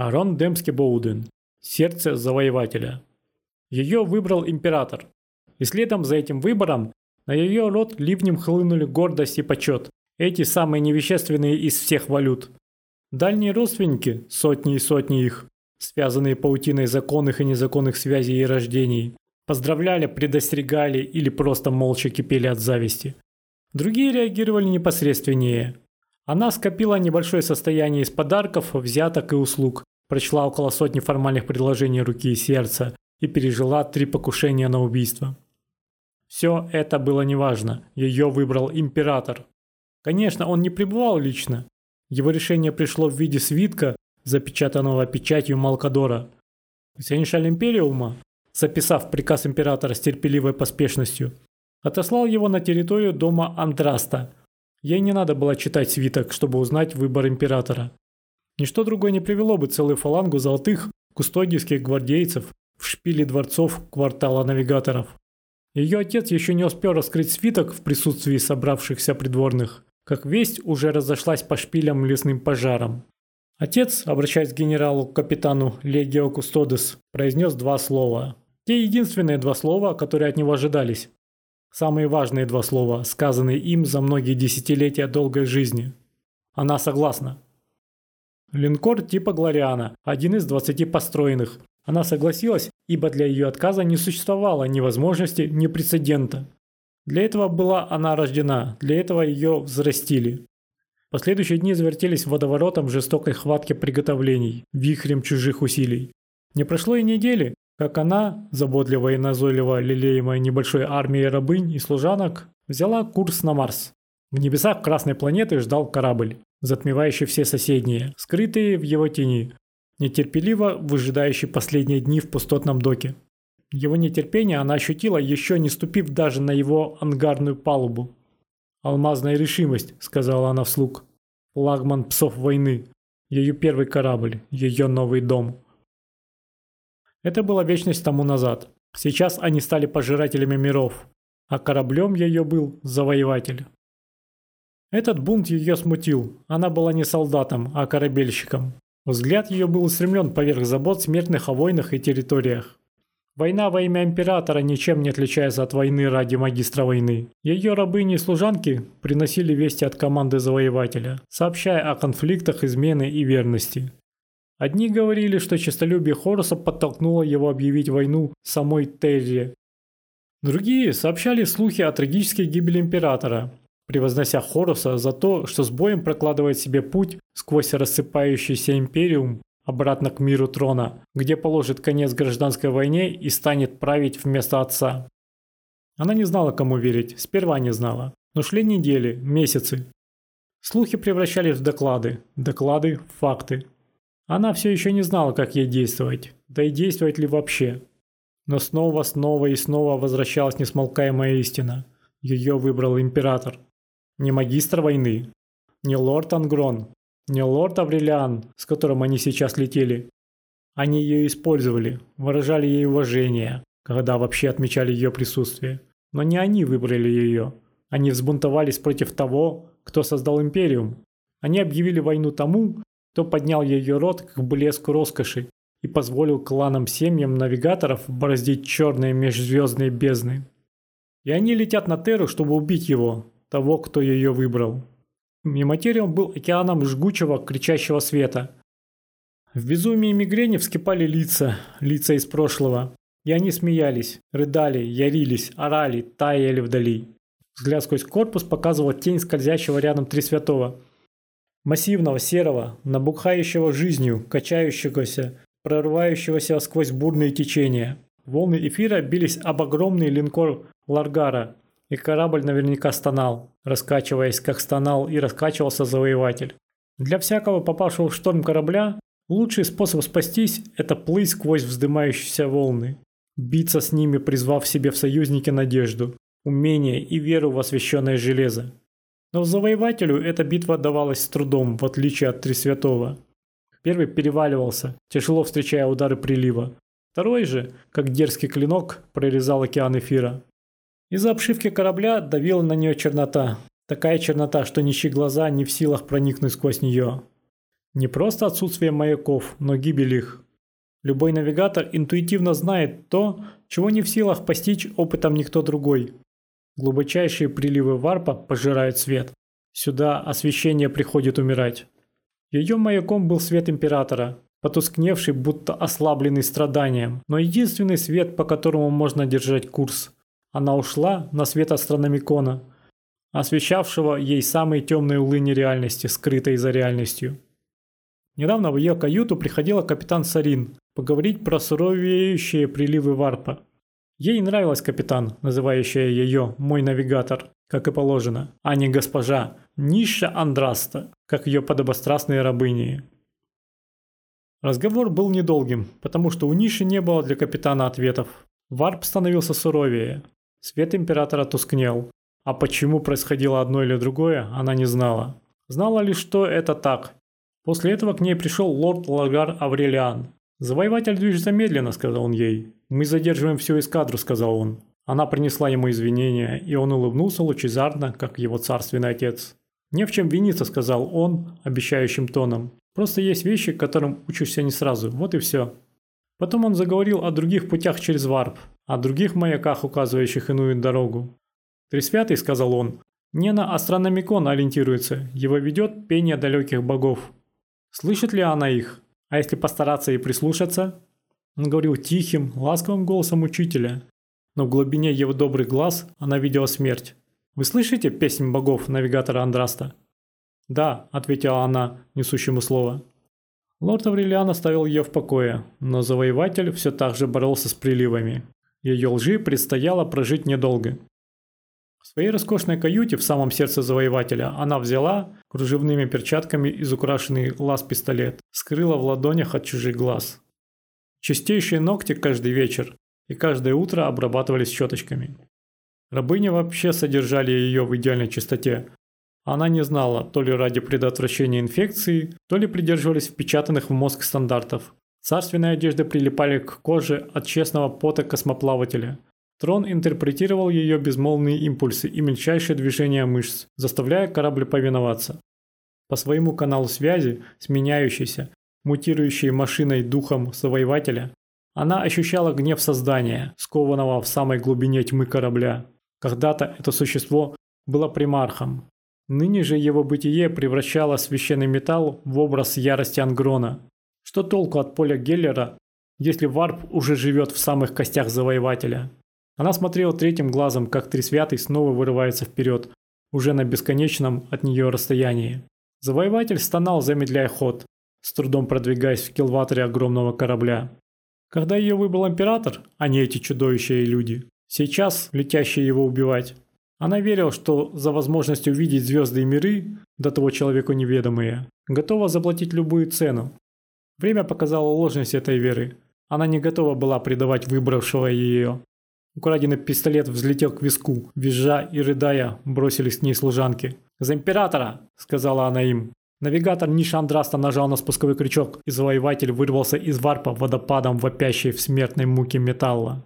Арон Демский Боуден. Сердце завоевателя. Ее выбрал император. И следом за этим выбором на ее род ливнем хлынули гордость и почет. Эти самые невещественные из всех валют. Дальние родственники, сотни и сотни их, связанные паутиной законных и незаконных связей и рождений, поздравляли, предостерегали или просто молча кипели от зависти. Другие реагировали непосредственнее. Она скопила небольшое состояние из подарков, взяток и услуг, прочла около сотни формальных предложений руки и сердца и пережила три покушения на убийство. Все это было неважно, ее выбрал император. Конечно, он не пребывал лично. Его решение пришло в виде свитка, запечатанного печатью Малкадора. Сенешаль Империума, записав приказ императора с терпеливой поспешностью, отослал его на территорию дома Андраста. Ей не надо было читать свиток, чтобы узнать выбор императора. Ничто другое не привело бы целую фалангу золотых кустодийских гвардейцев в шпиле дворцов квартала навигаторов. Ее отец еще не успел раскрыть свиток в присутствии собравшихся придворных, как весть уже разошлась по шпилям лесным пожаром. Отец, обращаясь к генералу-капитану Легио Кустодес, произнес два слова. Те единственные два слова, которые от него ожидались. Самые важные два слова, сказанные им за многие десятилетия долгой жизни. Она согласна. Линкор типа Глориана, один из 20 построенных. Она согласилась, ибо для ее отказа не существовало ни возможности, ни прецедента. Для этого была она рождена, для этого ее взрастили. Последующие дни завертелись водоворотом жестокой хватки приготовлений, вихрем чужих усилий. Не прошло и недели, как она, заботливо и назойливо лелеемая небольшой армией рабынь и служанок, взяла курс на Марс. В небесах Красной планеты ждал корабль, затмевающий все соседние, скрытые в его тени, нетерпеливо выжидающий последние дни в пустотном доке. Его нетерпение она ощутила, еще не ступив даже на его ангарную палубу. «Алмазная решимость», — сказала она вслух. «Флагман псов войны. Ее первый корабль, ее новый дом». Это была вечность тому назад. Сейчас они стали пожирателями миров, а кораблем ее был завоеватель. Этот бунт ее смутил. Она была не солдатом, а корабельщиком. Взгляд ее был устремлен поверх забот смертных о войнах и территориях. Война во имя императора ничем не отличается от войны ради магистра войны. Ее рабыни и служанки приносили вести от команды завоевателя, сообщая о конфликтах измены и верности. Одни говорили, что честолюбие Хоруса подтолкнуло его объявить войну самой Терри. Другие сообщали слухи о трагической гибели императора, превознося Хоруса за то, что с боем прокладывает себе путь сквозь рассыпающийся империум обратно к миру трона, где положит конец гражданской войне и станет править вместо отца. Она не знала, кому верить, сперва не знала. Но шли недели, месяцы. Слухи превращались в доклады, доклады в факты. Она все еще не знала, как ей действовать, да и действовать ли вообще. Но снова, снова и снова возвращалась несмолкаемая истина. Ее выбрал император. Не магистр войны, не лорд Ангрон, не лорд Аврелиан, с которым они сейчас летели. Они ее использовали, выражали ей уважение, когда вообще отмечали ее присутствие. Но не они выбрали ее. Они взбунтовались против того, кто создал Империум. Они объявили войну тому, кто поднял ее род к блеску роскоши и позволил кланам-семьям навигаторов бороздить черные межзвездные бездны. И они летят на Терру, чтобы убить его, того, кто ее выбрал. Миматериум был океаном жгучего, кричащего света. В безумии и мигрени вскипали лица, лица из прошлого. И они смеялись, рыдали, ярились, орали, таяли вдали. Взгляд сквозь корпус показывал тень скользящего рядом Три Святого. Массивного, серого, набухающего жизнью, качающегося, прорывающегося сквозь бурные течения. Волны эфира бились об огромный линкор Ларгара, и корабль наверняка стонал, раскачиваясь, как стонал и раскачивался завоеватель. Для всякого попавшего в шторм корабля лучший способ спастись – это плыть сквозь вздымающиеся волны, биться с ними, призвав себе в союзники надежду, умение и веру в освященное железо. Но завоевателю эта битва давалась с трудом, в отличие от Тресвятого. Первый переваливался, тяжело встречая удары прилива. Второй же, как дерзкий клинок, прорезал океан эфира. Из-за обшивки корабля давила на нее чернота. Такая чернота, что нищие глаза не в силах проникнуть сквозь нее. Не просто отсутствие маяков, но гибель их. Любой навигатор интуитивно знает то, чего не в силах постичь опытом никто другой. Глубочайшие приливы варпа пожирают свет. Сюда освещение приходит умирать. Ее маяком был свет Императора, потускневший, будто ослабленный страданием, но единственный свет, по которому можно держать курс. Она ушла на свет астрономикона, освещавшего ей самые темные улыни реальности, скрытой за реальностью. Недавно в ее каюту приходила капитан Сарин поговорить про суровеющие приливы варпа. Ей нравилась капитан, называющая ее «мой навигатор», как и положено, а не госпожа Ниша Андраста, как ее подобострастные рабыни. Разговор был недолгим, потому что у Ниши не было для капитана ответов. Варп становился суровее. Свет императора тускнел. А почему происходило одно или другое, она не знала. Знала лишь, что это так. После этого к ней пришел лорд Лагар Аврелиан. «Завоеватель движется медленно», — сказал он ей. «Мы задерживаем всю эскадру», — сказал он. Она принесла ему извинения, и он улыбнулся лучезарно, как его царственный отец. «Не в чем виниться», — сказал он, обещающим тоном. Просто есть вещи, которым учишься не сразу, вот и все. Потом он заговорил о других путях через варп, о других маяках, указывающих иную дорогу. «Тресвятый», — сказал он, — «не на астрономикон ориентируется, его ведет пение далеких богов». Слышит ли она их? А если постараться и прислушаться? Он говорил тихим, ласковым голосом учителя, но в глубине его добрых глаз она видела смерть. «Вы слышите песнь богов навигатора Андраста?» «Да», – ответила она несущему слово. Лорд Аврелиан оставил ее в покое, но завоеватель все так же боролся с приливами. Ее лжи предстояло прожить недолго. В своей роскошной каюте в самом сердце завоевателя она взяла кружевными перчатками изукрашенный лаз-пистолет, скрыла в ладонях от чужих глаз. Чистейшие ногти каждый вечер и каждое утро обрабатывались щеточками. Рабыни вообще содержали ее в идеальной чистоте, она не знала, то ли ради предотвращения инфекции, то ли придерживались впечатанных в мозг стандартов. Царственные одежды прилипали к коже от честного пота космоплавателя. Трон интерпретировал ее безмолвные импульсы и мельчайшие движения мышц, заставляя корабль повиноваться. По своему каналу связи, сменяющейся, мутирующей машиной духом завоевателя, она ощущала гнев создания, скованного в самой глубине тьмы корабля. Когда-то это существо было примархом, Ныне же его бытие превращало священный металл в образ ярости Ангрона. Что толку от поля Геллера, если варп уже живет в самых костях завоевателя? Она смотрела третьим глазом, как Трисвятый снова вырывается вперед, уже на бесконечном от нее расстоянии. Завоеватель стонал, замедляя ход, с трудом продвигаясь в килваторе огромного корабля. Когда ее выбрал император, а не эти чудовища и люди, сейчас летящие его убивать, она верила, что за возможность увидеть звезды и миры, до того человеку неведомые, готова заплатить любую цену. Время показало ложность этой веры. Она не готова была предавать выбравшего ее. Украденный пистолет взлетел к виску, визжа и рыдая, бросились к ней служанки. «За императора!» – сказала она им. Навигатор Ниша Андраста нажал на спусковой крючок, и завоеватель вырвался из варпа водопадом вопящей в смертной муке металла.